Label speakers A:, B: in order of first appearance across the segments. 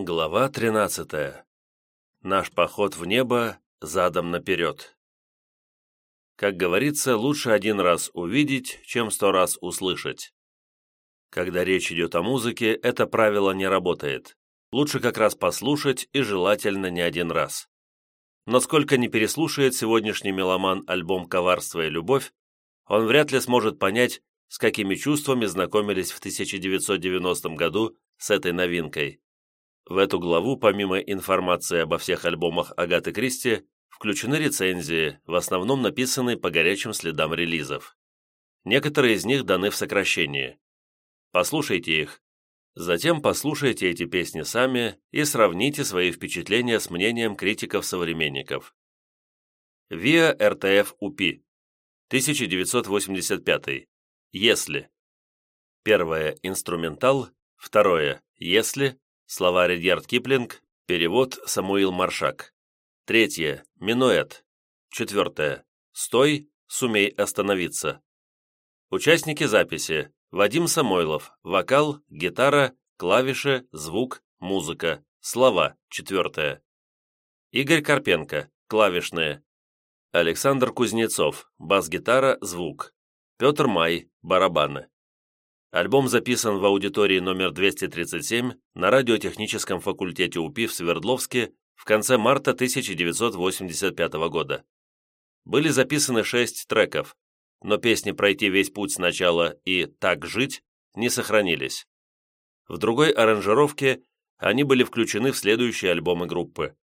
A: Глава 13. Наш поход в небо задом наперед. Как говорится, лучше один раз увидеть, чем сто раз услышать. Когда речь идет о музыке, это правило не работает. Лучше как раз послушать и желательно не один раз. Но сколько не переслушает сегодняшний меломан альбом «Коварство и любовь», он вряд ли сможет понять, с какими чувствами знакомились в 1990 году с этой новинкой. В эту главу, помимо информации обо всех альбомах Агаты Кристи, включены рецензии, в основном написанные по горячим следам релизов. Некоторые из них даны в сокращении. Послушайте их. Затем послушайте эти песни сами и сравните свои впечатления с мнением критиков-современников. ВИА РТФ УПИ 1985. Если. Первое – инструментал. Второе – если. Слова Редьярд Киплинг, перевод Самуил Маршак. Третье. Минуэт. Четвертое. Стой, сумей остановиться. Участники записи. Вадим Самойлов. Вокал, гитара, клавиши, звук, музыка. Слова. Четвертое. Игорь Карпенко. Клавишные. Александр Кузнецов. Бас-гитара, звук. Петр Май. Барабаны. Альбом записан в аудитории номер 237 на радиотехническом факультете УПИ в Свердловске в конце марта 1985 года. Были записаны шесть треков, но песни «Пройти весь путь сначала» и «Так жить» не сохранились. В другой аранжировке они были включены в следующие альбомы группы.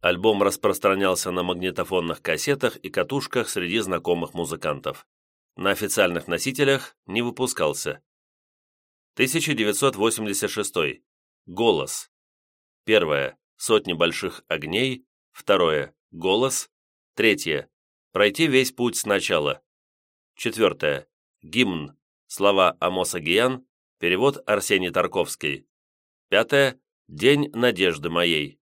A: Альбом распространялся на магнитофонных кассетах и катушках среди знакомых музыкантов на официальных носителях не выпускался. 1986. Голос. Первое. Сотни больших огней. Второе. Голос. Третье. Пройти весь путь сначала. Четвертое. Гимн. Слова Амоса Гиян. Перевод Арсений Тарковский. Пятое. День надежды моей.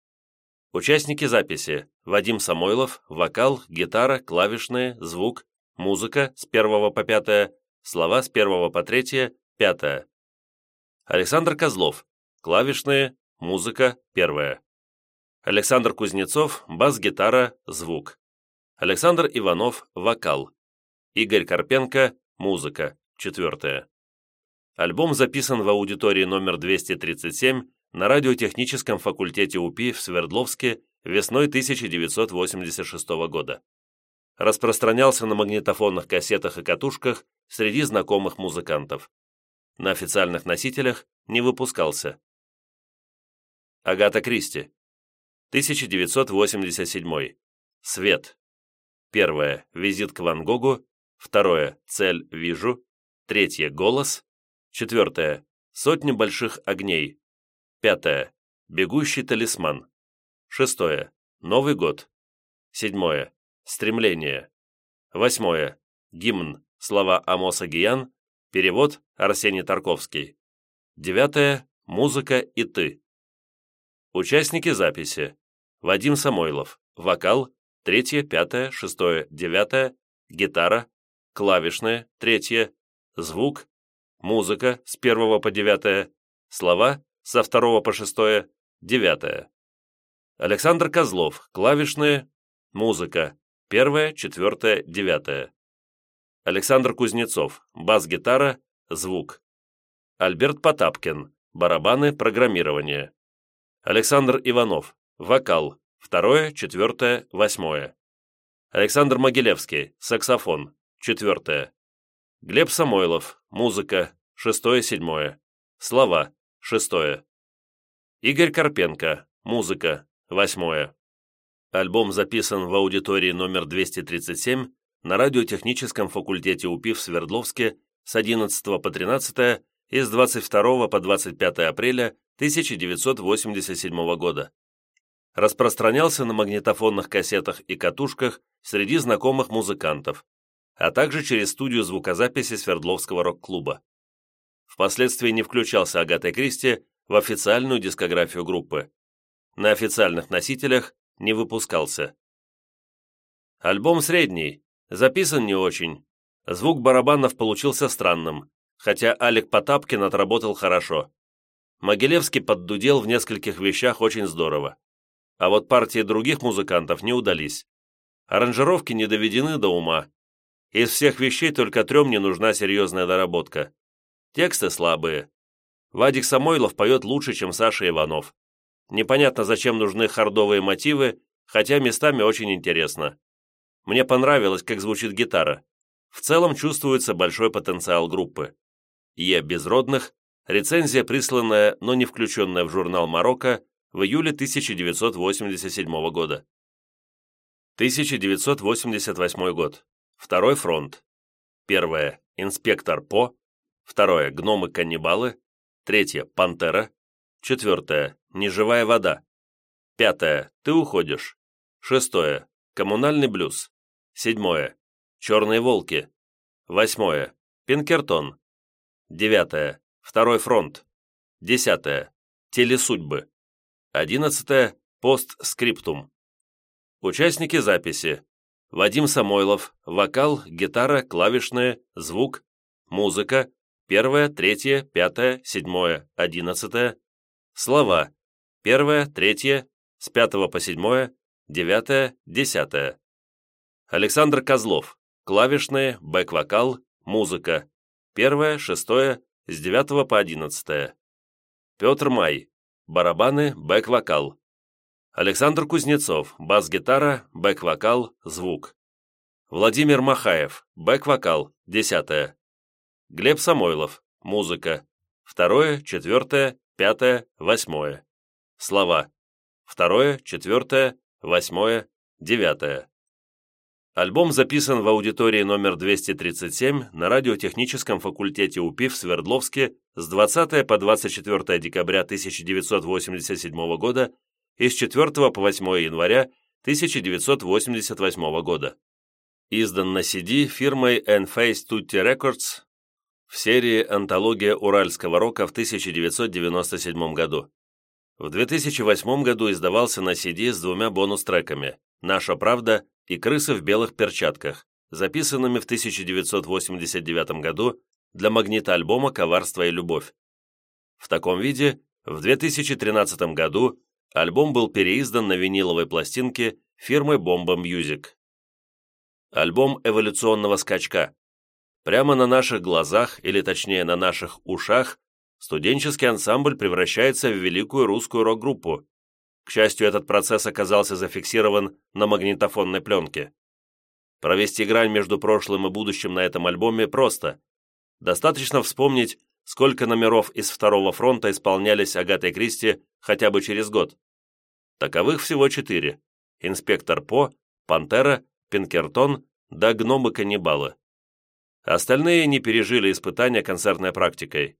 A: Участники записи. Вадим Самойлов, вокал, гитара, клавишные, звук, музыка с 1 по 5, слова с 1 по 3, 5. Александр Козлов, клавишные, музыка, 1. Александр Кузнецов, бас-гитара, звук. Александр Иванов, вокал. Игорь Карпенко, музыка, 4. Альбом записан в аудитории номер 237 на радиотехническом факультете УПИ в Свердловске весной 1986 года распространялся на магнитофонных кассетах и катушках среди знакомых музыкантов. На официальных носителях не выпускался. Агата Кристи. 1987. Свет. Первое. Визит к Ван Гогу. Второе. Цель вижу. Третье. Голос. Четвертое. Сотни больших огней. Пятое. Бегущий талисман. Шестое. Новый год. Седьмое. Стремление. Восьмое. Гимн. Слова Амоса Гиян. Перевод Арсений Тарковский. Девятое. Музыка и ты. Участники записи. Вадим Самойлов. Вокал. Третье, пятое, шестое, девятое. Гитара. Клавишные. Третье. Звук. Музыка с первого по девятое. Слова со второго по шестое. Девятое. Александр Козлов. Клавишные. Музыка. Первое, четвертое, девятое. Александр Кузнецов, бас-гитара, звук. Альберт Потапкин, барабаны, программирование. Александр Иванов, вокал, второе, четвертое, восьмое. Александр Могилевский, саксофон, четвертое. Глеб Самойлов, музыка, шестое, седьмое. Слова, шестое. Игорь Карпенко, музыка, восьмое. Альбом записан в аудитории номер 237 на радиотехническом факультете УПИ в Свердловске с 11 по 13 и с 22 по 25 апреля 1987 года. Распространялся на магнитофонных кассетах и катушках среди знакомых музыкантов, а также через студию звукозаписи Свердловского рок-клуба. Впоследствии не включался Агатой Кристи в официальную дискографию группы. На официальных носителях не выпускался. Альбом средний, записан не очень. Звук барабанов получился странным, хотя Алик Потапкин отработал хорошо. Могилевский поддудел в нескольких вещах очень здорово. А вот партии других музыкантов не удались. Аранжировки не доведены до ума. Из всех вещей только трем не нужна серьезная доработка. Тексты слабые. Вадик Самойлов поет лучше, чем Саша Иванов. Непонятно, зачем нужны хардовые мотивы, хотя местами очень интересно. Мне понравилось, как звучит гитара. В целом чувствуется большой потенциал группы. Е. Безродных, рецензия, присланная, но не включенная в журнал «Марокко» в июле 1987 года. 1988 год. Второй фронт. Первое. Инспектор По. Второе. Гномы-каннибалы. Третье. Пантера. Четвертое. Неживая вода. Пятое. Ты уходишь. Шестое. Коммунальный блюз. Седьмое. Черные волки. Восьмое. Пинкертон. Девятое. Второй фронт. Десятое. Телесудьбы. Одиннадцатое. Постскриптум. Участники записи. Вадим Самойлов. Вокал, гитара, клавишные, звук, музыка. Первое, третье, пятое, седьмое, одиннадцатое. Слова. Первое, третье, с пятого по седьмое, девятое, десятое. Александр Козлов. Клавишные, бэк-вокал, музыка. Первое, шестое, с девятого по одиннадцатое. Петр Май. Барабаны, бэк-вокал. Александр Кузнецов. Бас-гитара, бэк-вокал, звук. Владимир Махаев. Бэк-вокал, десятое. Глеб Самойлов. Музыка. Второе, четвертое, пятое, восьмое. Слова. Второе, четвертое, восьмое, девятое. Альбом записан в аудитории номер 237 на радиотехническом факультете УПИ в Свердловске с 20 по 24 декабря 1987 года и с 4 по 8 января 1988 года. Издан на CD фирмой Enface Tutti Records в серии «Антология уральского рока» в 1997 году. В 2008 году издавался на CD с двумя бонус-треками «Наша правда» и «Крысы в белых перчатках», записанными в 1989 году для магнитоальбома «Коварство и любовь». В таком виде в 2013 году альбом был переиздан на виниловой пластинке фирмы Bomba Music. Альбом эволюционного скачка. Прямо на наших глазах, или точнее на наших ушах, студенческий ансамбль превращается в великую русскую рок-группу, к счастью, этот процесс оказался зафиксирован на магнитофонной пленке. Провести грань между прошлым и будущим на этом альбоме просто. Достаточно вспомнить, сколько номеров из Второго фронта исполнялись Агатой Кристи хотя бы через год. Таковых всего четыре. Инспектор По, Пантера, Пинкертон да гномы-каннибалы. Остальные не пережили испытания концертной практикой.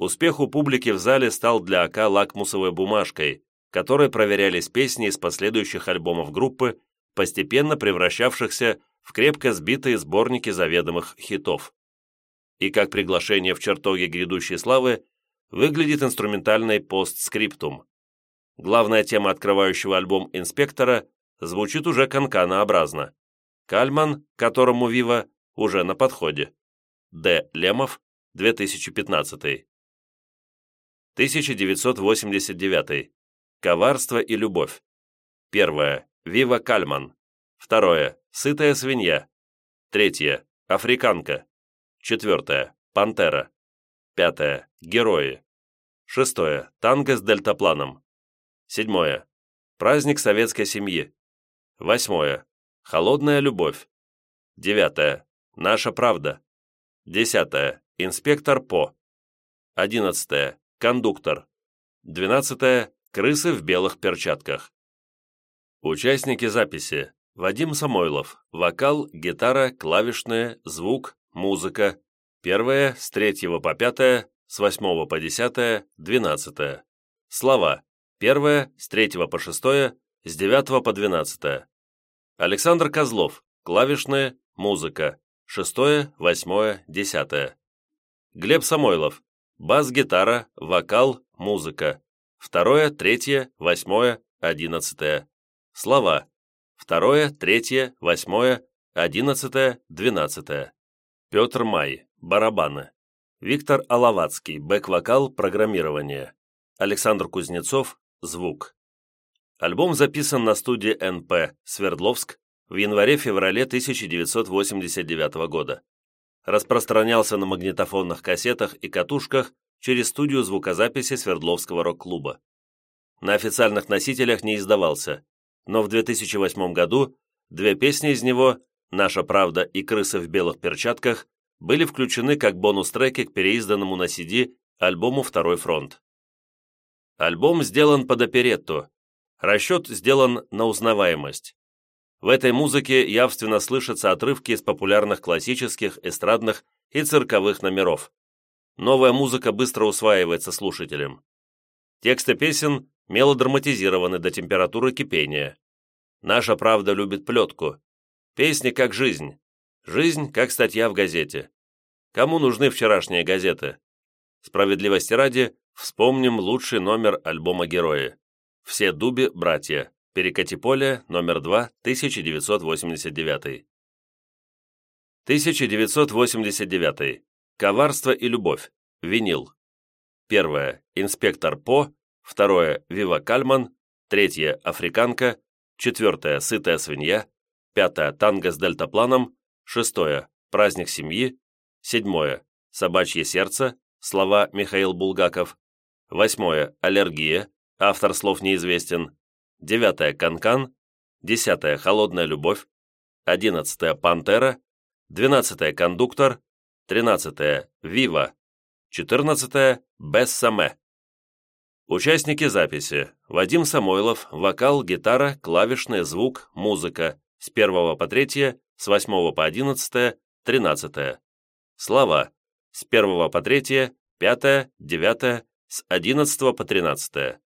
A: Успех у публики в зале стал для АК лакмусовой бумажкой, которой проверялись песни из последующих альбомов группы, постепенно превращавшихся в крепко сбитые сборники заведомых хитов. И как приглашение в чертоги грядущей славы выглядит инструментальный постскриптум. Главная тема открывающего альбом «Инспектора» звучит уже канканообразно. Кальман, которому Вива уже на подходе. Д. Лемов, 2015. 1989. Коварство и любовь. Первое. Вива Кальман. Второе. Сытая свинья. Третье. Африканка. Четвертое. Пантера. Пятое. Герои. Шестое. Танго с дельтапланом. Седьмое. Праздник советской семьи. Восьмое. Холодная любовь. Девятое. Наша правда. Десятое. Инспектор По. Одиннадцатое. Кондуктор. Двенадцатое. Крысы в белых перчатках. Участники записи. Вадим Самойлов. Вокал, гитара, клавишные, звук, музыка. Первое с третьего по пятое, с восьмого по десятое, двенадцатое. Слова. Первое с третьего по шестое, с девятого по двенадцатое. Александр Козлов. Клавишные, музыка. Шестое, восьмое, десятое. Глеб Самойлов. Бас-гитара, вокал, музыка. Второе, третье, восьмое, одиннадцатое. Слова. Второе, третье, восьмое, одиннадцатое, двенадцатое. Петр Май. Барабаны. Виктор Алавацкий, бэк-вокал, программирование. Александр Кузнецов, звук. Альбом записан на студии НП «Свердловск» в январе-феврале 1989 года. Распространялся на магнитофонных кассетах и катушках через студию звукозаписи Свердловского рок-клуба. На официальных носителях не издавался, но в 2008 году две песни из него «Наша правда» и «Крысы в белых перчатках» были включены как бонус-треки к переизданному на CD альбому «Второй фронт». Альбом сделан под оперетту. Расчет сделан на узнаваемость. В этой музыке явственно слышатся отрывки из популярных классических, эстрадных и цирковых номеров. Новая музыка быстро усваивается слушателем. Тексты песен мелодраматизированы до температуры кипения. Наша правда любит плетку. Песни как жизнь. Жизнь как статья в газете. Кому нужны вчерашние газеты? Справедливости ради, вспомним лучший номер альбома «Герои». «Все дуби – братья». Перекати поле, номер 2, 1989. 1989. Коварство и любовь. Винил. Первое. Инспектор По. Второе. Вива Кальман. Третье. Африканка. Четвертое. Сытая свинья. Пятое. Танго с дельтапланом. Шестое. Праздник семьи. Седьмое. Собачье сердце. Слова Михаил Булгаков. Восьмое. Аллергия. Автор слов неизвестен. Девятое. Канкан. Десятое. Холодная любовь. Одиннадцатое. Пантера. Двенадцатое. Кондуктор. Тринадцатое. Вива. Четырнадцатое. Бессаме. Участники записи. Вадим Самойлов, вокал, гитара, клавишный, звук, музыка. С 1 по 3, с 8 по 11, 13. Слова. С 1 по 3, 5, 9, с 11 по 13.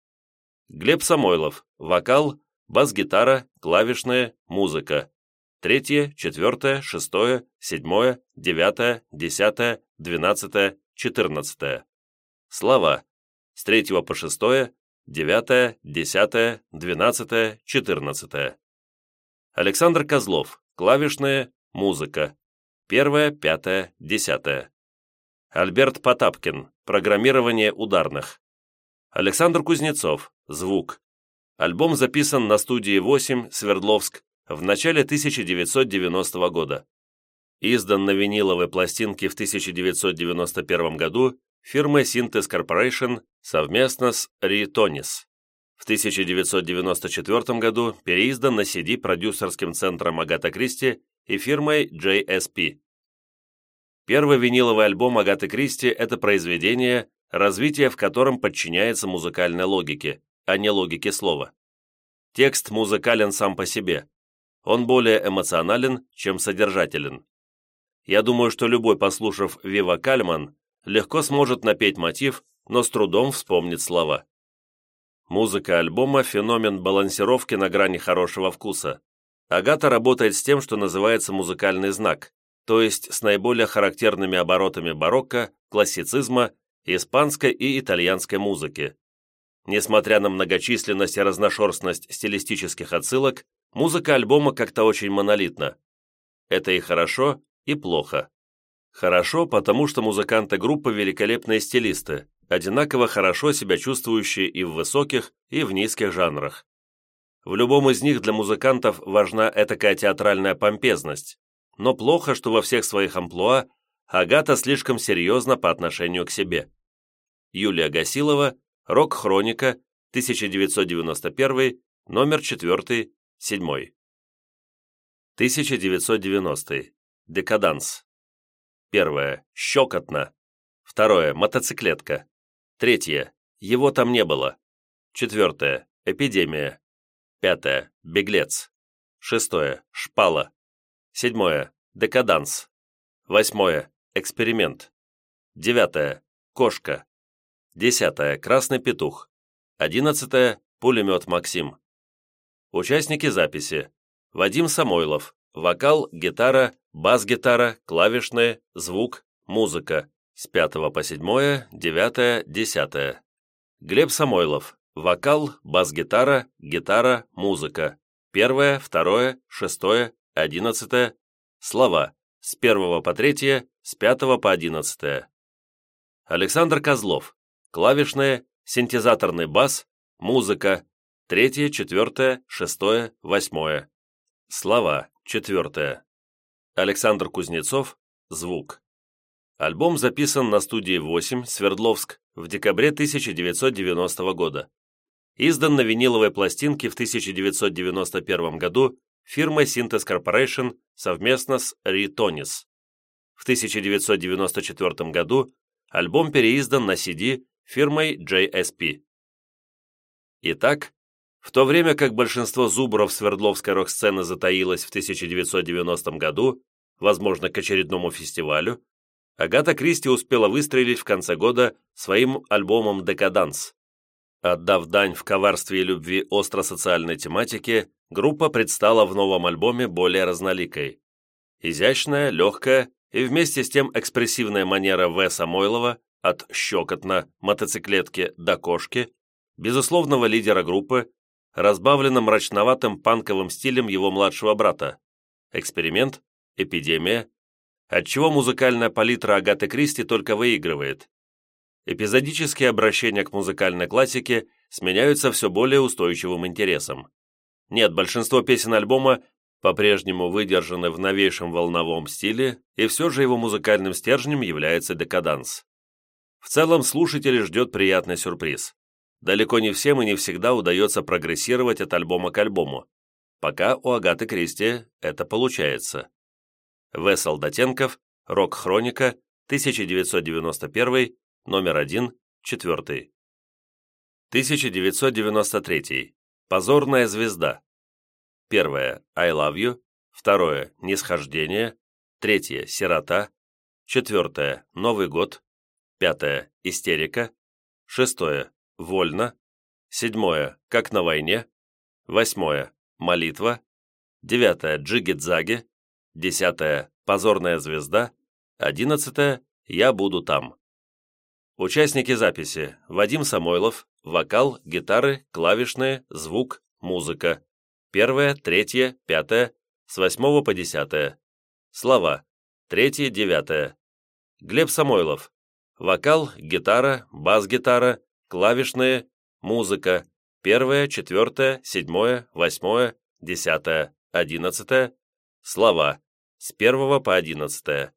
A: Глеб Самойлов, вокал, бас-гитара, клавишная, музыка. Третье, четвертое, шестое, седьмое, девятое, десятое, двенадцатое, четырнадцатое. Слова. С третьего по шестое, девятое, десятое, двенадцатое, четырнадцатое. Александр Козлов, клавишная, музыка. Первое, пятое, десятое. Альберт Потапкин, программирование ударных. Александр Кузнецов, звук. Альбом записан на студии 8, Свердловск, в начале 1990 года. Издан на виниловой пластинке в 1991 году фирмой Synthes Corporation совместно с Ritonis. В 1994 году переиздан на CD продюсерским центром Агата Кристи и фирмой JSP. Первый виниловый альбом Агаты Кристи – это произведение, развитие в котором подчиняется музыкальной логике, а не логике слова. Текст музыкален сам по себе, он более эмоционален, чем содержателен. Я думаю, что любой, послушав Вива Кальман, легко сможет напеть мотив, но с трудом вспомнит слова. Музыка альбома – феномен балансировки на грани хорошего вкуса. Агата работает с тем, что называется музыкальный знак, то есть с наиболее характерными оборотами барокко, классицизма, испанской и итальянской музыки. Несмотря на многочисленность и разношерстность стилистических отсылок, Музыка альбома как-то очень монолитна. Это и хорошо, и плохо. Хорошо, потому что музыканты группы великолепные стилисты, одинаково хорошо себя чувствующие и в высоких, и в низких жанрах. В любом из них для музыкантов важна этакая театральная помпезность, но плохо, что во всех своих амплуа Агата слишком серьезна по отношению к себе. Юлия Гасилова, «Рок-хроника», 1991, номер 4, Седьмой. 1990. Декаданс. Первое. Щекотно. Второе. Мотоциклетка. Третье. Его там не было. Четвертое. Эпидемия. Пятое. Беглец. Шестое. Шпала. Седьмое. Декаданс. Восьмое. Эксперимент. Девятое. Кошка. Десятое. Красный петух. Одиннадцатое. Пулемет Максим. Участники записи. Вадим Самойлов. Вокал, гитара, бас-гитара, клавишные, звук, музыка. С 5 по 7, 9, 10. Глеб Самойлов. Вокал, бас-гитара, гитара, музыка. Первое, второе, шестое, одиннадцатое. Слова. С 1 по 3, с 5 по 11. Александр Козлов. Клавишные, синтезаторный бас, музыка. Третье, четвертое, шестое, восьмое. Слова. Четвертое. Александр Кузнецов. Звук. Альбом записан на студии 8, Свердловск, в декабре 1990 года. Издан на виниловой пластинке в 1991 году фирмой Synthes Corporation совместно с Ritonis. В 1994 году альбом переиздан на CD фирмой JSP. Итак, в то время как большинство зубров Свердловской рок-сцены затаилось в 1990 году, возможно, к очередному фестивалю, Агата Кристи успела выстрелить в конце года своим альбомом «Декаданс». Отдав дань в коварстве и любви остро-социальной тематике, группа предстала в новом альбоме более разноликой. Изящная, легкая и вместе с тем экспрессивная манера В. Самойлова от «щекотно» мотоциклетки до «кошки», безусловного лидера группы, разбавлена мрачноватым панковым стилем его младшего брата. Эксперимент, эпидемия, отчего музыкальная палитра Агаты Кристи только выигрывает. Эпизодические обращения к музыкальной классике сменяются все более устойчивым интересом. Нет, большинство песен альбома по-прежнему выдержаны в новейшем волновом стиле, и все же его музыкальным стержнем является декаданс. В целом слушателя ждет приятный сюрприз. Далеко не всем и не всегда удается прогрессировать от альбома к альбому. Пока у Агаты Кристи это получается. В. Солдатенков, Рок-хроника, 1991, номер 1, 4. 1993. Позорная звезда. Первое. I love you. Второе. Нисхождение. Третье. Сирота. Четвертое. Новый год. Пятое. Истерика. Шестое. Вольно. Седьмое. Как на войне. Восьмое. Молитва. Девятое. Джиги-дзаги. Десятое – «Позорная звезда», одиннадцатое – «Я буду там». Участники записи – Вадим Самойлов, вокал, гитары, клавишные, звук, музыка. Первое, третье, пятое, с восьмого по десятое. Слова. Третье, девятое. Глеб Самойлов. Вокал, гитара, бас-гитара, клавишные, музыка. Первое, четвертое, седьмое, восьмое, десятое, одиннадцатое. Слова. С 1 по 11.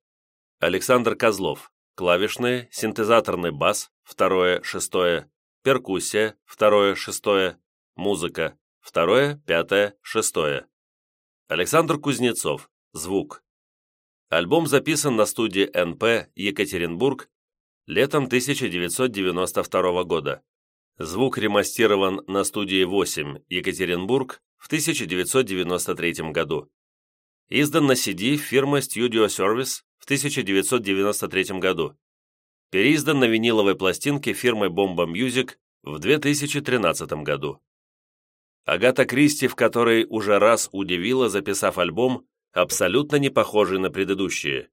A: Александр Козлов. Клавишные, синтезаторный бас, второе, шестое, перкуссия, второе, шестое, музыка, второе, пятое, шестое. Александр Кузнецов. Звук. Альбом записан на студии НП Екатеринбург летом 1992 года. Звук ремастирован на студии 8 Екатеринбург в 1993 году издан на CD фирмой Studio Service в 1993 году, переиздан на виниловой пластинке фирмой Bomba Music в 2013 году. Агата Кристи, в которой уже раз удивила, записав альбом, абсолютно не похожий на предыдущие.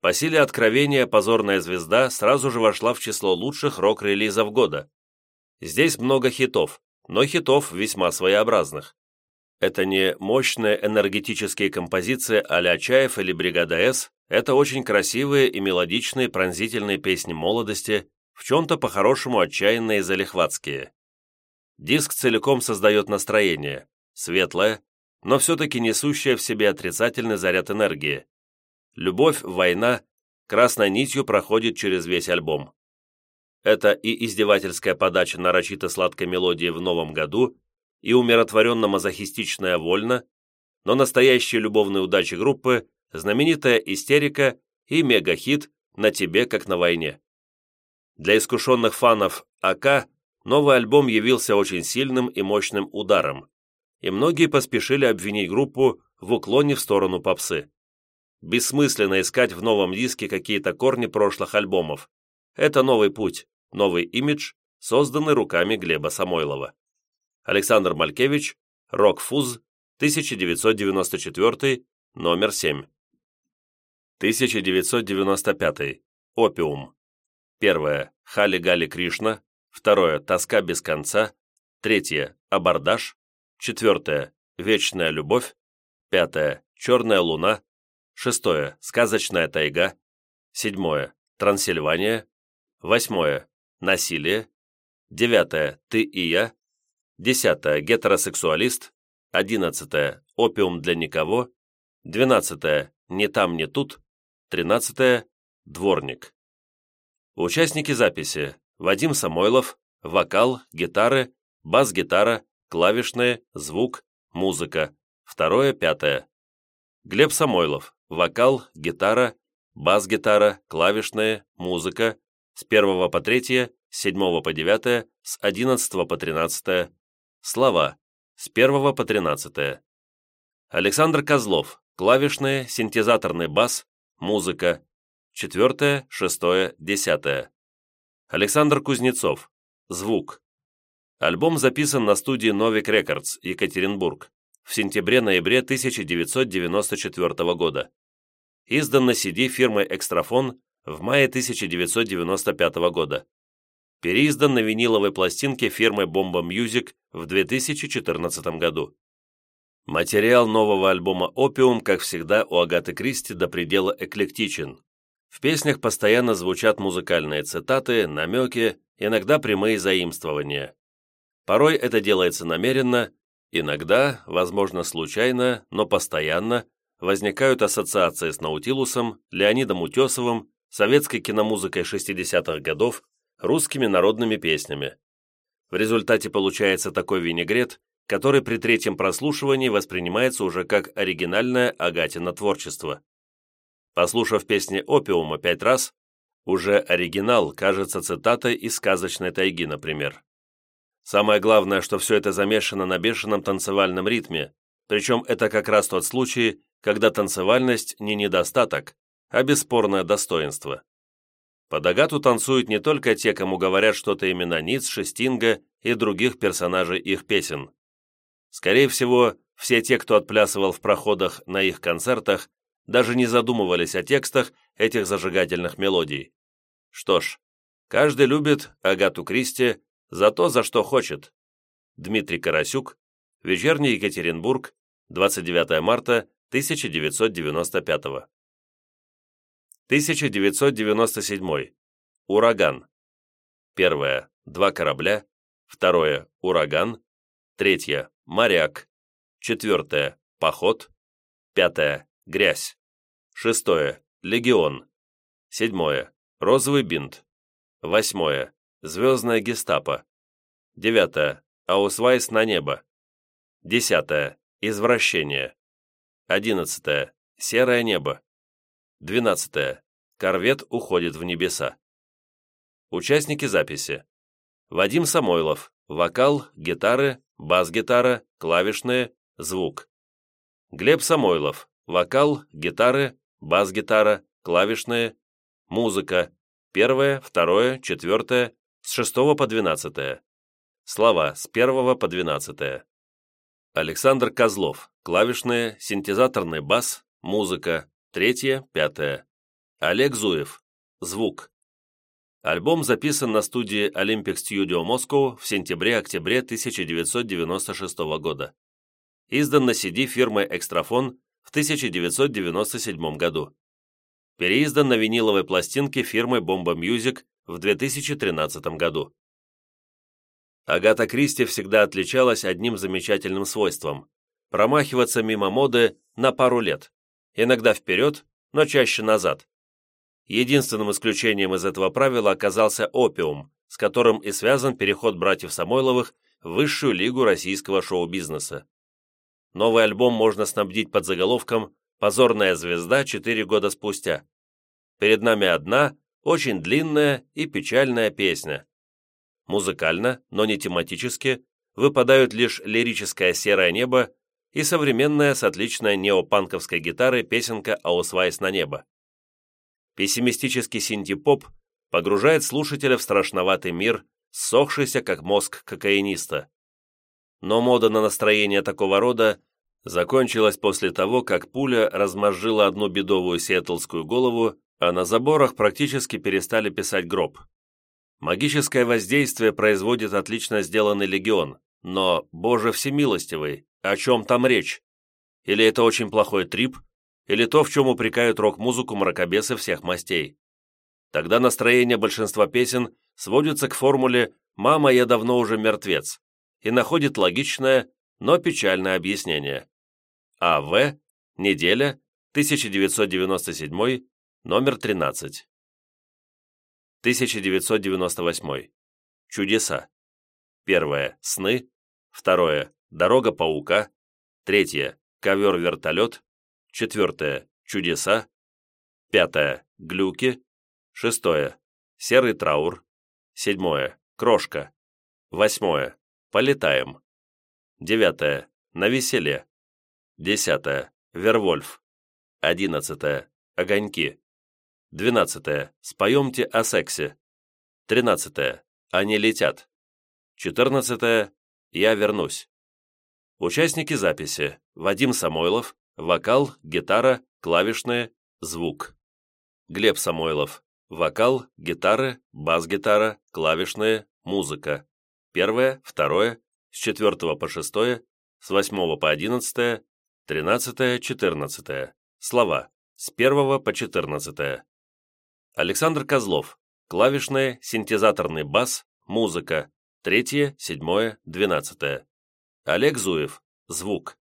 A: По силе откровения «Позорная звезда» сразу же вошла в число лучших рок-релизов года. Здесь много хитов, но хитов весьма своеобразных. Это не мощные энергетические композиции а-ля Чаев или Бригада С, это очень красивые и мелодичные пронзительные песни молодости, в чем-то по-хорошему отчаянные и залихватские. Диск целиком создает настроение, светлое, но все-таки несущее в себе отрицательный заряд энергии. Любовь, война красной нитью проходит через весь альбом. Это и издевательская подача нарочито сладкой мелодии в новом году, и умиротворенно-мазохистичная вольно, но настоящие любовные удачи группы – знаменитая истерика и мегахит «На тебе, как на войне». Для искушенных фанов АК новый альбом явился очень сильным и мощным ударом, и многие поспешили обвинить группу в уклоне в сторону попсы. Бессмысленно искать в новом диске какие-то корни прошлых альбомов. Это новый путь, новый имидж, созданный руками Глеба Самойлова. Александр Малькевич, Рок-Фуз, 1994, номер 7. 1995. Опиум. Первое. Хали-Гали Кришна. Второе. Тоска без конца. Третье. Абордаж. Четвертое. Вечная любовь. Пятое. Черная луна. Шестое. Сказочная тайга. Седьмое. Трансильвания. Восьмое. Насилие. Девятое. Ты и я. Десятое. Гетеросексуалист. Одиннадцатое. Опиум для никого. Двенадцатое. Не там, не тут. Тринадцатое. Дворник. Участники записи. Вадим Самойлов. Вокал, гитары, бас-гитара, клавишные, звук, музыка. Второе, пятое. Глеб Самойлов. Вокал, гитара, бас-гитара, клавишные, музыка. С первого по третье, с седьмого по девятое, с одиннадцатого по тринадцатое. Слова. С первого по тринадцатое. Александр Козлов. Клавишные, синтезаторный бас, музыка. Четвертое, шестое, десятое. Александр Кузнецов. Звук. Альбом записан на студии Novik Records, Екатеринбург, в сентябре-ноябре 1994 года. Издан на CD фирмой Экстрафон в мае 1995 года. Переиздан на виниловой пластинке фирмы Bomba Music в 2014 году. Материал нового альбома «Опиум», как всегда, у Агаты Кристи до предела эклектичен. В песнях постоянно звучат музыкальные цитаты, намеки, иногда прямые заимствования. Порой это делается намеренно, иногда, возможно, случайно, но постоянно, возникают ассоциации с Наутилусом, Леонидом Утесовым, советской киномузыкой 60-х годов, русскими народными песнями. В результате получается такой винегрет, который при третьем прослушивании воспринимается уже как оригинальное Агатино творчество. Послушав песни «Опиума» пять раз, уже оригинал кажется цитатой из сказочной тайги, например. Самое главное, что все это замешано на бешеном танцевальном ритме, причем это как раз тот случай, когда танцевальность не недостаток, а бесспорное достоинство. По Дагату танцуют не только те, кому говорят что-то имена Ницше, Стинга и других персонажей их песен. Скорее всего, все те, кто отплясывал в проходах на их концертах, даже не задумывались о текстах этих зажигательных мелодий. Что ж, каждый любит Агату Кристи за то, за что хочет. Дмитрий Карасюк, Вечерний Екатеринбург, 29 марта 1995 1997. Ураган. Первое. Два корабля. Второе. Ураган. Третье. Моряк. Четвертое. Поход. Пятое. Грязь. Шестое. Легион. Седьмое. Розовый бинт. Восьмое. Звездная гестапо. Девятое. Аусвайс на небо. Десятое. Извращение. Одиннадцатое. Серое небо. Двенадцатое. Корвет уходит в небеса. Участники записи. Вадим Самойлов. Вокал, гитары, бас-гитара, клавишные, звук. Глеб Самойлов вокал, гитары, бас-гитара, клавишные, музыка, первое, второе, четвертое, с шестого по двенадцатое. Слова с первого по двенадцатое. Александр Козлов, клавишные, синтезаторный бас, музыка, третье, пятое. Олег Зуев, звук. Альбом записан на студии Olympic Studio Moscow в сентябре-октябре 1996 года. Издан на CD фирмой Экстрафон в 1997 году. Переиздан на виниловой пластинке фирмы Bomba Music в 2013 году. Агата Кристи всегда отличалась одним замечательным свойством – промахиваться мимо моды на пару лет, иногда вперед, но чаще назад. Единственным исключением из этого правила оказался «Опиум», с которым и связан переход братьев Самойловых в высшую лигу российского шоу-бизнеса. Новый альбом можно снабдить подзаголовком «Позорная звезда четыре года спустя». Перед нами одна, очень длинная и печальная песня. Музыкально, но не тематически, выпадают лишь лирическое «Серое небо» и современная с отличной неопанковской гитарой песенка «Аусвайс на небо». Пессимистический синти-поп погружает слушателя в страшноватый мир, ссохшийся как мозг кокаиниста. Но мода на настроение такого рода закончилась после того, как пуля размозжила одну бедовую сиэтлскую голову, а на заборах практически перестали писать гроб. Магическое воздействие производит отлично сделанный легион, но, боже всемилостивый, о чем там речь? Или это очень плохой трип, или то, в чем упрекают рок-музыку мракобесы всех мастей. Тогда настроение большинства песен сводится к формуле «мама, я давно уже мертвец» и находит логичное, но печальное объяснение. А. В. Неделя, 1997, номер 13. 1998. Чудеса. Первое. Сны. Второе. Дорога паука. Третье. Ковер-вертолет. Четвертое. Чудеса. Пятое. Глюки. Шестое. Серый траур. Седьмое. Крошка. Восьмое. Полетаем. Девятое. На веселе. Десятое. Вервольф. Одиннадцатое. Огоньки. Двенадцатое. Споемте о сексе. Тринадцатое. Они летят. Четырнадцатое. Я вернусь. Участники записи. Вадим Самойлов. Вокал, гитара, клавишные, звук. Глеб Самойлов. Вокал, гитары, бас-гитара, клавишные, музыка. Первое, второе, с четвертого по шестое, с восьмого по одиннадцатое, тринадцатое, четырнадцатое. Слова. С первого по четырнадцатое. Александр Козлов. Клавишные, синтезаторный бас, музыка. Третье, седьмое, двенадцатое. Олег Зуев. Звук.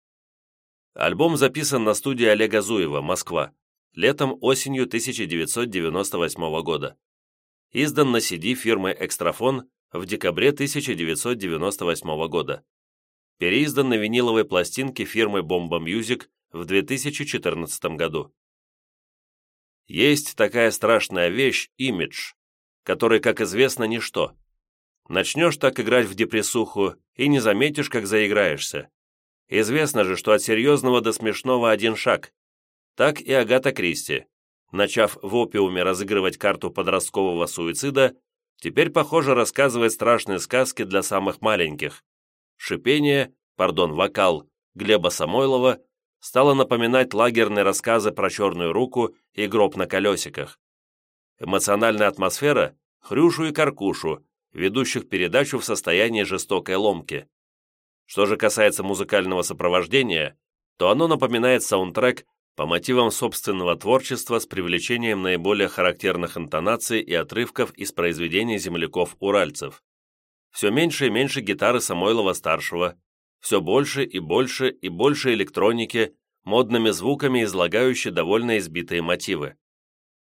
A: Альбом записан на студии Олега Зуева, Москва летом-осенью 1998 года. Издан на CD фирмой «Экстрафон» в декабре 1998 года. Переиздан на виниловой пластинке фирмы Bomba Music в 2014 году. Есть такая страшная вещь – имидж, который, как известно, ничто. Начнешь так играть в депрессуху и не заметишь, как заиграешься. Известно же, что от серьезного до смешного один шаг так и Агата Кристи, начав в опиуме разыгрывать карту подросткового суицида, теперь, похоже, рассказывает страшные сказки для самых маленьких. Шипение, пардон, вокал Глеба Самойлова стало напоминать лагерные рассказы про черную руку и гроб на колесиках. Эмоциональная атмосфера – хрюшу и каркушу, ведущих передачу в состоянии жестокой ломки. Что же касается музыкального сопровождения, то оно напоминает саундтрек по мотивам собственного творчества с привлечением наиболее характерных интонаций и отрывков из произведений земляков-уральцев. Все меньше и меньше гитары Самойлова-старшего, все больше и больше и больше электроники, модными звуками излагающей довольно избитые мотивы.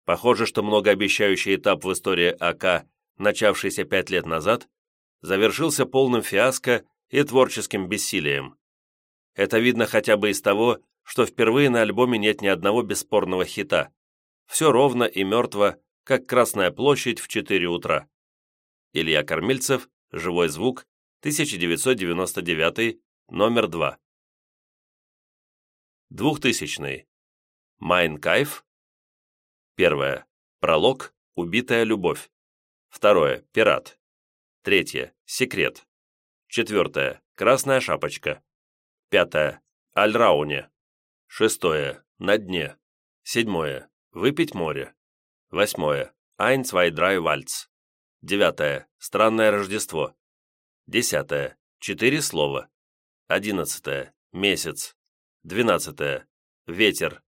A: Похоже, что многообещающий этап в истории АК, начавшийся пять лет назад, завершился полным фиаско и творческим бессилием. Это видно хотя бы из того, что впервые на альбоме нет ни одного бесспорного хита. Все ровно и мертво, как Красная площадь в 4 утра. Илья Кормильцев, «Живой звук», 1999, номер 2. 2000. Майн Кайф. Первое. Пролог «Убитая любовь». Второе. Пират. Третье. Секрет. Четвертое. Красная шапочка. Пятое. Альрауне. Шестое. На дне. Седьмое. Выпить море. Восьмое. Ein, zwei, drei, вальц. Девятое. Странное Рождество. Десятое. Четыре слова. Одиннадцатое. Месяц. Двенадцатое. Ветер.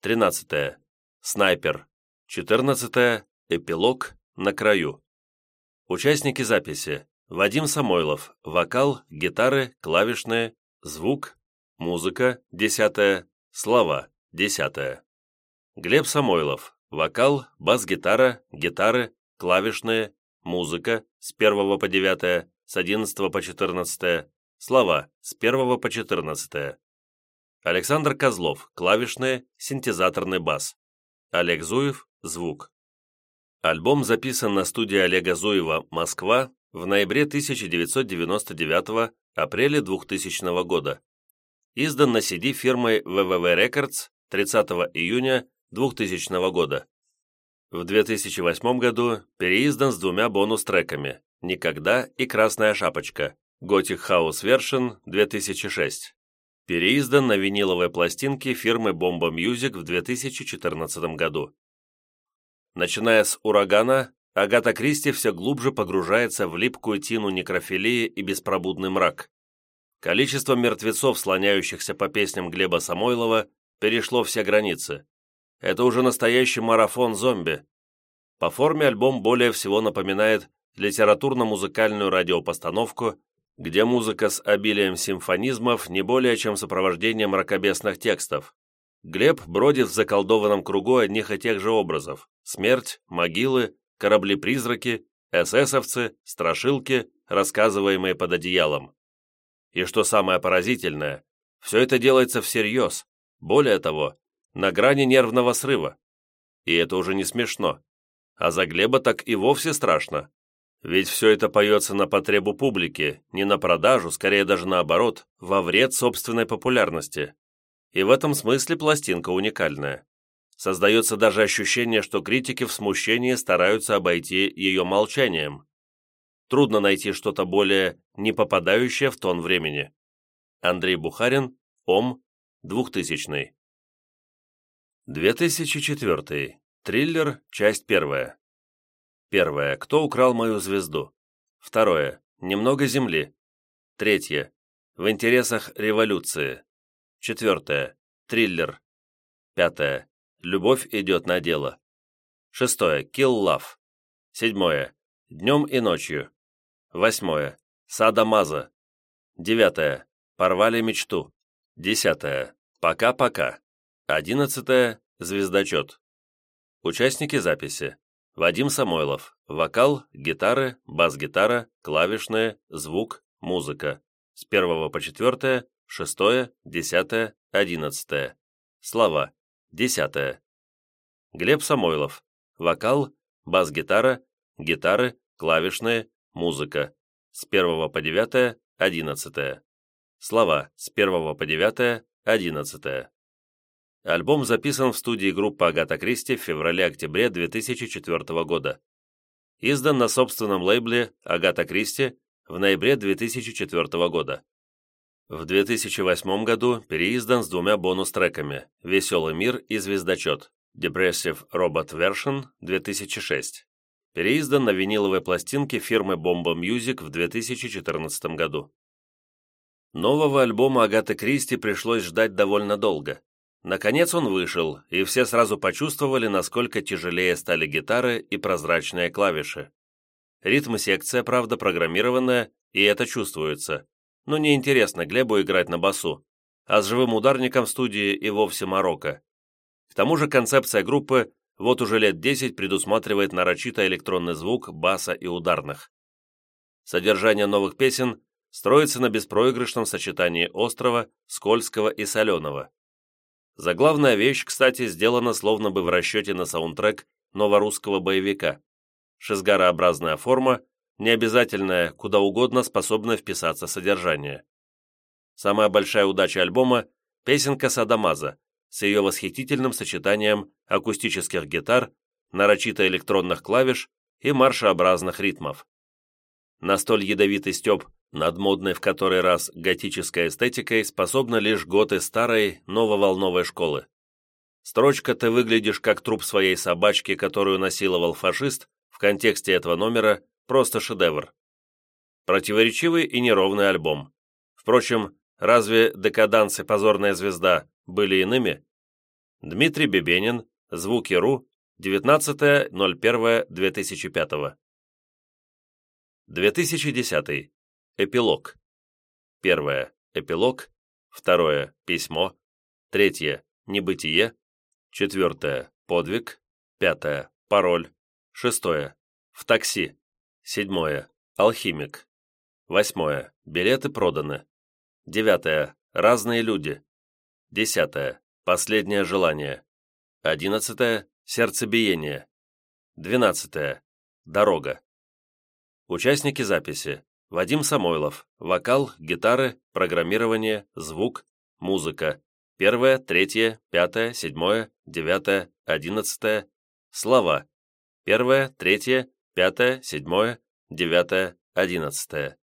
A: Тринадцатое. Снайпер. Четырнадцатое. Эпилог на краю. Участники записи. Вадим Самойлов. Вокал, гитары, клавишные, звук, Музыка – десятая. Слова – десятая. Глеб Самойлов. Вокал, бас-гитара, гитары, клавишные, музыка с первого по девятое, с одиннадцатого по четырнадцатое, слова с первого по четырнадцатое. Александр Козлов. Клавишные, синтезаторный бас. Олег Зуев. Звук. Альбом записан на студии Олега Зуева «Москва» в ноябре 1999 апреле 2000 года издан на CD фирмой WWW Records 30 июня 2000 года. В 2008 году переиздан с двумя бонус-треками «Никогда» и «Красная шапочка» Gothic House Version 2006. Переиздан на виниловой пластинке фирмы Bomba Music в 2014 году. Начиная с «Урагана», Агата Кристи все глубже погружается в липкую тину некрофилии и беспробудный мрак. Количество мертвецов, слоняющихся по песням Глеба Самойлова, перешло все границы. Это уже настоящий марафон зомби. По форме альбом более всего напоминает литературно-музыкальную радиопостановку, где музыка с обилием симфонизмов не более чем сопровождением мракобесных текстов. Глеб бродит в заколдованном кругу одних и тех же образов – смерть, могилы, корабли-призраки, эсэсовцы, страшилки, рассказываемые под одеялом. И что самое поразительное, все это делается всерьез, более того, на грани нервного срыва. И это уже не смешно. А за Глеба так и вовсе страшно. Ведь все это поется на потребу публики, не на продажу, скорее даже наоборот, во вред собственной популярности. И в этом смысле пластинка уникальная. Создается даже ощущение, что критики в смущении стараются обойти ее молчанием. Трудно найти что-то более не попадающее в тон времени. Андрей Бухарин, Ом, 2000 2004. Триллер, часть первая. Первое. Кто украл мою звезду? Второе. Немного земли. Третье. В интересах революции. Четвертое. Триллер. Пятое. Любовь идет на дело. Шестое. Kill Love. Седьмое. Днем и ночью. Восьмое. Сада Маза. Девятое. Порвали мечту. Десятое. Пока-пока. Одиннадцатое. Звездочет. Участники записи. Вадим Самойлов. Вокал, гитары, бас-гитара, клавишные, звук, музыка. С первого по четвертое, шестое, десятое, одиннадцатое. Слова. Десятое. Глеб Самойлов. Вокал, бас-гитара, гитары, клавишные, музыка. С первого по девятое, одиннадцатое. Слова. С первого по девятое, одиннадцатое. Альбом записан в студии группы Агата Кристи в феврале-октябре 2004 года. Издан на собственном лейбле Агата Кристи в ноябре 2004 года. В 2008 году переиздан с двумя бонус-треками «Веселый мир» и «Звездочет» Depressive Robot Version 2006. Переиздан на виниловой пластинке фирмы Bomba Music в 2014 году. Нового альбома Агаты Кристи пришлось ждать довольно долго. Наконец он вышел, и все сразу почувствовали, насколько тяжелее стали гитары и прозрачные клавиши. Ритм-секция, правда, программированная, и это чувствуется но неинтересно Глебу играть на басу, а с живым ударником в студии и вовсе Марокко. К тому же концепция группы вот уже лет 10 предусматривает нарочито электронный звук баса и ударных. Содержание новых песен строится на беспроигрышном сочетании острого, скользкого и соленого. Заглавная вещь, кстати, сделана словно бы в расчете на саундтрек новорусского боевика. Шизгарообразная форма необязательное, куда угодно способное вписаться содержание. Самая большая удача альбома – песенка Садамаза с ее восхитительным сочетанием акустических гитар, нарочито электронных клавиш и маршеобразных ритмов. На столь ядовитый стёб над модной в который раз готической эстетикой способны лишь готы старой, нововолновой школы. Строчка «Ты выглядишь как труп своей собачки, которую насиловал фашист» в контексте этого номера Просто шедевр. Противоречивый и неровный альбом. Впрочем, разве декаданс и позорная звезда были иными? Дмитрий Бебенин, Звуки.ру, 19.01.2005. 2010. Эпилог. Первое. Эпилог. Второе. Письмо. Третье. Небытие. Четвертое. Подвиг. Пятое. Пароль. Шестое. В такси. Седьмое. Алхимик. Восьмое. Билеты проданы. Девятое. Разные люди. Десятое. Последнее желание. Одиннадцатое. Сердцебиение. Двенадцатое. Дорога. Участники записи. Вадим Самойлов. Вокал, гитары, программирование, звук, музыка. Первое, третье, пятое, седьмое, девятое, одиннадцатое. Слова. Первое, третье, пятое, седьмое, девятое, одиннадцатое.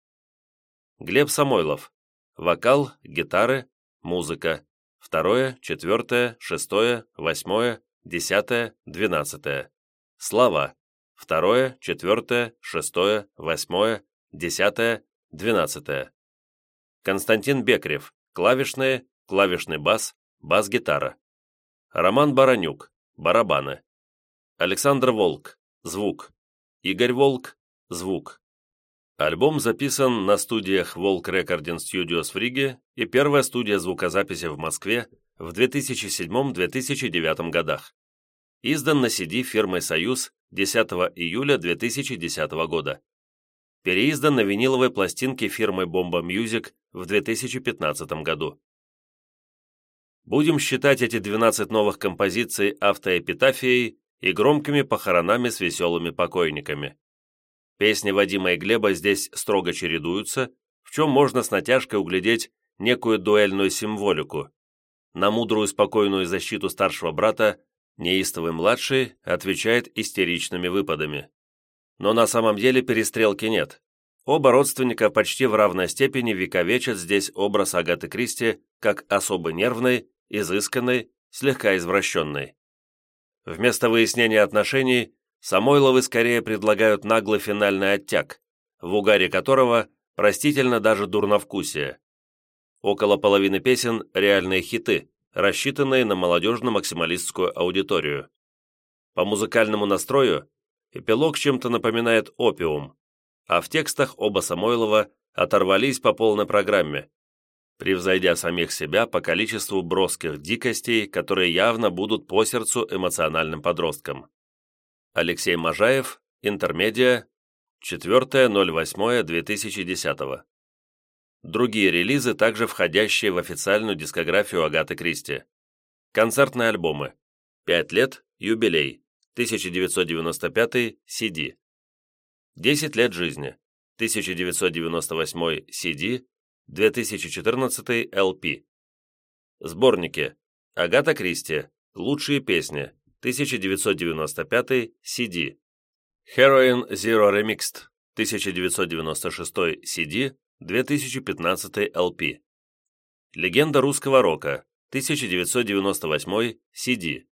A: Глеб Самойлов. Вокал, гитары, музыка. Второе, четвертое, шестое, восьмое, десятое, двенадцатое. Слова. Второе, четвертое, шестое, восьмое, десятое, двенадцатое. Константин Бекрев. Клавишные, клавишный бас, бас-гитара. Роман Баранюк. Барабаны. Александр Волк звук. Игорь Волк, звук. Альбом записан на студиях Волк Recording Studios в Риге и первая студия звукозаписи в Москве в 2007-2009 годах. Издан на CD фирмой «Союз» 10 июля 2010 года. Переиздан на виниловой пластинке фирмы Bomba Music в 2015 году. Будем считать эти 12 новых композиций автоэпитафией и громкими похоронами с веселыми покойниками. Песни Вадима и Глеба здесь строго чередуются, в чем можно с натяжкой углядеть некую дуэльную символику. На мудрую спокойную защиту старшего брата неистовый младший отвечает истеричными выпадами. Но на самом деле перестрелки нет. Оба родственника почти в равной степени вековечат здесь образ Агаты Кристи как особо нервной, изысканной, слегка извращенной. Вместо выяснения отношений Самойловы скорее предлагают наглый финальный оттяг, в угаре которого простительно даже дурновкусие. Около половины песен – реальные хиты, рассчитанные на молодежно-максималистскую аудиторию. По музыкальному настрою эпилог чем-то напоминает опиум, а в текстах оба Самойлова оторвались по полной программе, превзойдя самих себя по количеству броских дикостей, которые явно будут по сердцу эмоциональным подросткам. Алексей Можаев, Интермедиа, 4.08.2010. Другие релизы, также входящие в официальную дискографию Агаты Кристи. Концертные альбомы. 5 лет, юбилей, 1995 CD. 10 лет жизни, 1998 CD, 2014 LP. Сборники. Агата Кристи. Лучшие песни. 1995 CD. Heroin Zero Remixed, 1996 CD, 2015 LP. Легенда русского рока, 1998 CD.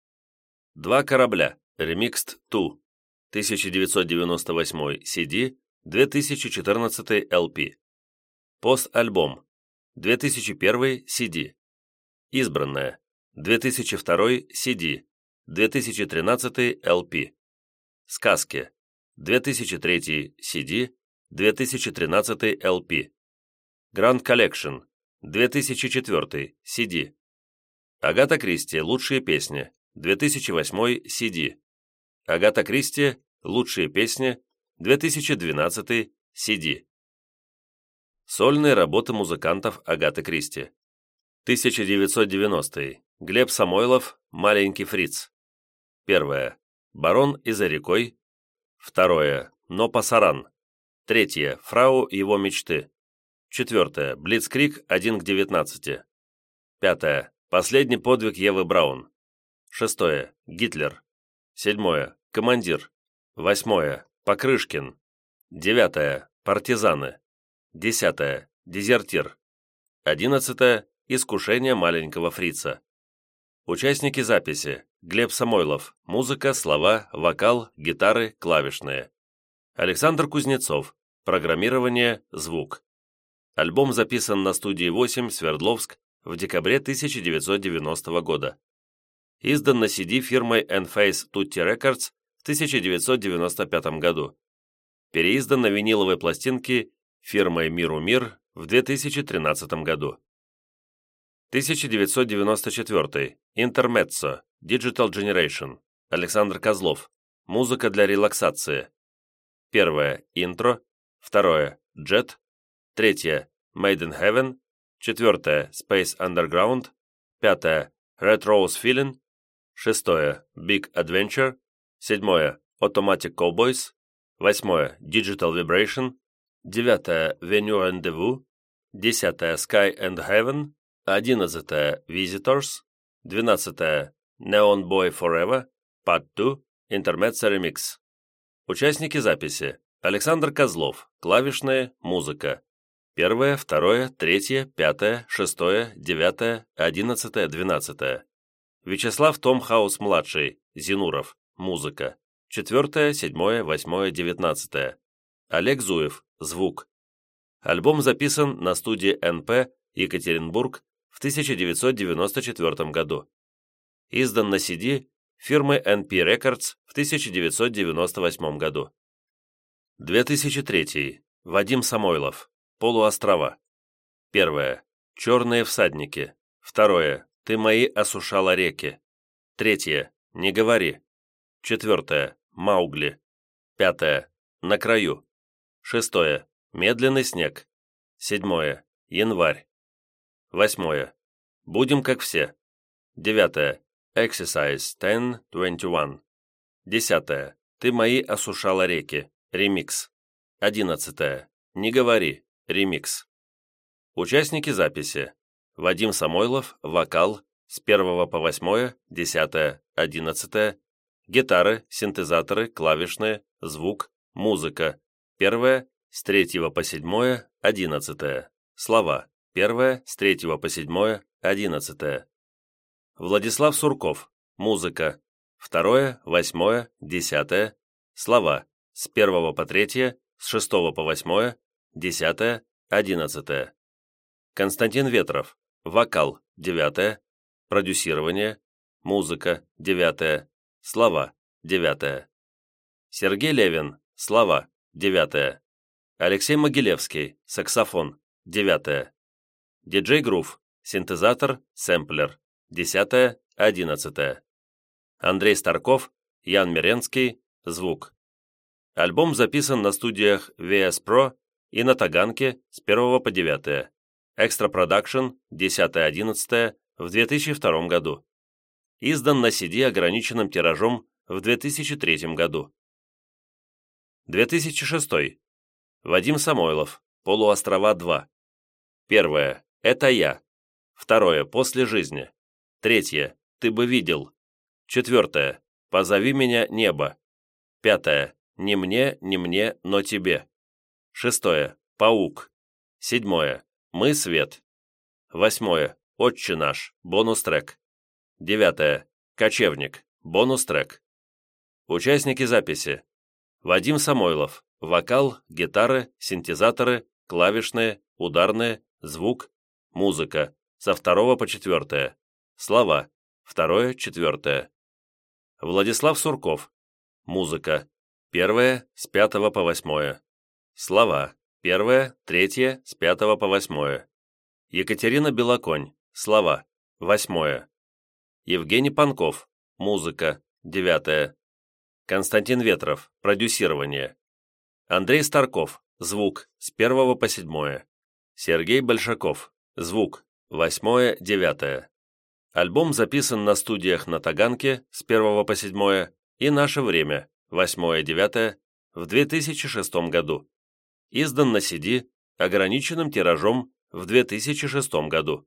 A: Два корабля, Remixed 2, 1998 CD, 2014 LP. Пост-альбом, 2001 CD. Избранная, 2002 CD, 2013 LP. Сказки. 2003 CD. 2013 LP. Grand Collection. 2004 CD. Агата Кристи. Лучшие песни. 2008 CD. Агата Кристи. Лучшие песни. 2012 CD. Сольные работы музыкантов Агаты Кристи. 1990. Глеб Самойлов. Маленький фриц. Первое. Барон и за рекой. Второе. Но пасаран. Третье. Фрау его мечты. Четвертое. Блицкрик 1 к 19. Пятое. Последний подвиг Евы Браун. Шестое. Гитлер. Седьмое. Командир. Восьмое. Покрышкин. Девятое. Партизаны. Десятое. Дезертир. Одиннадцатое. Искушение маленького фрица. Участники записи. Глеб Самойлов. Музыка, слова, вокал, гитары, клавишные. Александр Кузнецов. Программирование, звук. Альбом записан на студии 8 Свердловск в декабре 1990 года. Издан на CD фирмой Enphase Tutti Records в 1995 году. Переиздан на виниловой пластинке фирмой Миру Мир в 2013 году. 1994. Интермеццо. Digital Generation. Александр Козлов. Музыка для релаксации. Первое. Интро. Второе. Jet. Третье. Made in Heaven. Четвертое. Space Underground. Пятое. Red Rose Feeling. Шестое. Big Adventure. Седьмое. Automatic Cowboys. Восьмое. Digital Vibration. Девятое. Venue Rendezvous. Десятое. Sky and Heaven. Одиннадцатое. Visitors. Двенадцатое. Neon Boy Forever, Part 2, Intermezzo Remix. Участники записи. Александр Козлов, клавишная, музыка. Первое, второе, третье, пятое, шестое, девятое, одиннадцатое, двенадцатое. Вячеслав Томхаус-младший, Зинуров, музыка. Четвертое, седьмое, восьмое, девятнадцатое. Олег Зуев, звук. Альбом записан на студии НП Екатеринбург в 1994 году издан на CD фирмы NP Records в 1998 году. 2003. Вадим Самойлов. Полуострова. Первое. Черные всадники. Второе. Ты мои осушала реки. Третье. Не говори. Четвертое. Маугли. Пятое. На краю. Шестое. Медленный снег. Седьмое. Январь. Восьмое. Будем как все. Девятое. Exercise 1021. Десятое. Ты мои осушала реки. Ремикс. Одиннадцатое. Не говори. Ремикс. Участники записи. Вадим Самойлов, вокал, с 1 по 8, 10, 11, гитары, синтезаторы, клавишные, звук, музыка, первое, с 3 по 7, 11, слова, первое, с 3 по 7, 11. Владислав Сурков, музыка, второе, восьмое, десятое, слова, с 1 по 3, с 6 по 8, 10, 11. Константин Ветров, вокал, девятое, продюсирование, музыка, девятое, слова, девятое. Сергей Левин, слова, девятое. Алексей Могилевский, саксофон, девятое. Диджей Грув, синтезатор, сэмплер, десятое, одиннадцатое. Андрей Старков, Ян Миренский, звук. Альбом записан на студиях VS Pro и на Таганке с 1 по 9. Extra Production 10-11 в 2002 году. Издан на CD ограниченным тиражом в 2003 году. 2006. Вадим Самойлов. Полуострова 2. Первое. Это я. Второе. После жизни. Третье. Ты бы видел. Четвертое. Позови меня небо. Пятое. Не мне, не мне, но тебе. Шестое. Паук. Седьмое. Мы свет. Восьмое. Отче наш. Бонус-трек. Девятое. Кочевник. Бонус-трек. Участники записи. Вадим Самойлов. Вокал, гитары, синтезаторы, клавишные, ударные, звук, музыка. Со второго по четвертое. Слова. Второе, четвертое. Владислав Сурков. Музыка. Первое, с пятого по восьмое. Слова. Первое, третье, с пятого по восьмое. Екатерина Белоконь. Слова. Восьмое. Евгений Панков. Музыка. Девятое. Константин Ветров. Продюсирование. Андрей Старков. Звук. С первого по седьмое. Сергей Большаков. Звук. Восьмое, девятое. Альбом записан на студиях на Таганке с первого по седьмое и «Наше время» восьмое, девятое в 2006 году издан на CD ограниченным тиражом в 2006 году.